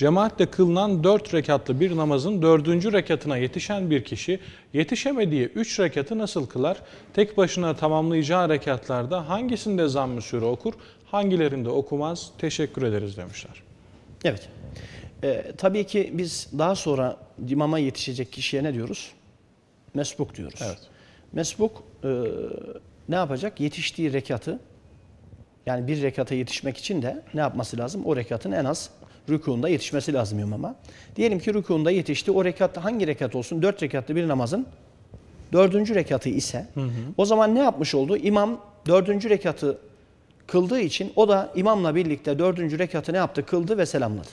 Cemaatle kılınan 4 rekatlı bir namazın 4. rekatına yetişen bir kişi yetişemediği 3 rekatı nasıl kılar? Tek başına tamamlayacağı rekatlarda hangisinde zamm-ı sure okur, hangilerinde okumaz? Teşekkür ederiz demişler. Evet. Ee, tabii ki biz daha sonra imama yetişecek kişiye ne diyoruz? Mesbuk diyoruz. Evet. Mesbuk e, ne yapacak? Yetiştiği rekatı yani bir rekata yetişmek için de ne yapması lazım? O rekatın en az rükûunda yetişmesi lazım imama. Diyelim ki rükûunda yetişti. O rekat hangi rekat olsun? Dört rekatlı bir namazın dördüncü rekatı ise o zaman ne yapmış oldu? İmam dördüncü rekatı kıldığı için o da imamla birlikte dördüncü rekatı ne yaptı? Kıldı ve selamladı.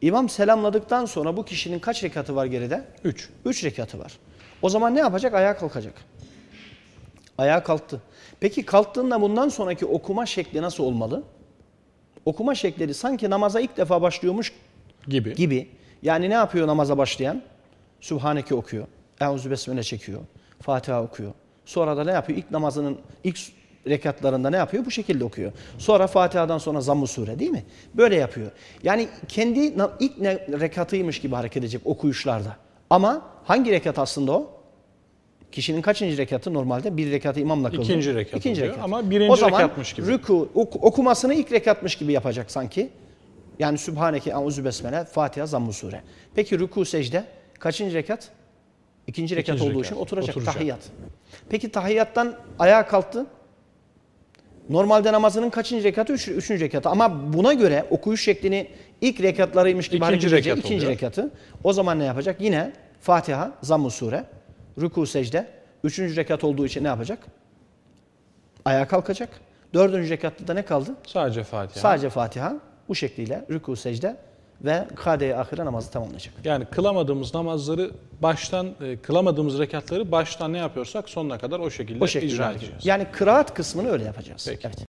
İmam selamladıktan sonra bu kişinin kaç rekatı var geride? 3. Üç rekatı var. O zaman ne yapacak? Ayağa kalkacak. Ayağa kalktı. Peki kalktığında bundan sonraki okuma şekli nasıl olmalı? Okuma şekleri sanki namaza ilk defa başlıyormuş Gibi. gibi. Yani ne yapıyor namaza başlayan? Sübhaneke okuyor. Eûzü besmele çekiyor. Fatiha okuyor. Sonra da ne yapıyor? İlk namazının ilk rekatlarında ne yapıyor? Bu şekilde okuyor. Sonra Fatiha'dan sonra Zamm-ı Sure değil mi? Böyle yapıyor. Yani kendi ilk rekatıymış gibi hareket edecek okuyuşlarda. Ama hangi rekat aslında o? Kişinin kaçıncı rekatı normalde? Bir rekatı imamla kıldı. İkinci rekat İkinci oluyor rekat. ama birinci o zaman rekatmış gibi. Rüku, ok- okumasını ilk rekatmış gibi yapacak sanki. Yani Sübhaneke, Eûzü Besmele, Fatiha, Zamm-ı Sure. Peki rüku secde kaçıncı rekat? İkinci rekat İkinci olduğu rekat. için oturacak, Oturacak. tahiyyat. Peki tahiyyattan ayağa kalktı. Normalde namazının kaçıncı rekatı? Üç, üçüncü rekatı. Ama buna göre okuyuş şeklini ilk rekatlarıymış gibi İkinci hareket edecek. rekat ikinci oluyor. rekatı. O zaman ne yapacak? Yine Fatiha, Zamm-ı Sure, rüku secde. Üçüncü rekat olduğu için ne yapacak? Ayağa kalkacak. Dördüncü rekatta da ne kaldı? Sadece Fatiha. Sadece Fatiha. Bu şekliyle rüku secde ve kade ahire namazı tamamlayacak. Yani kılamadığımız namazları baştan, e, kılamadığımız rekatları baştan ne yapıyorsak sonuna kadar o şekilde, O şekilde icra edeceğiz. Yani kıraat kısmını öyle yapacağız. Peki. Evet.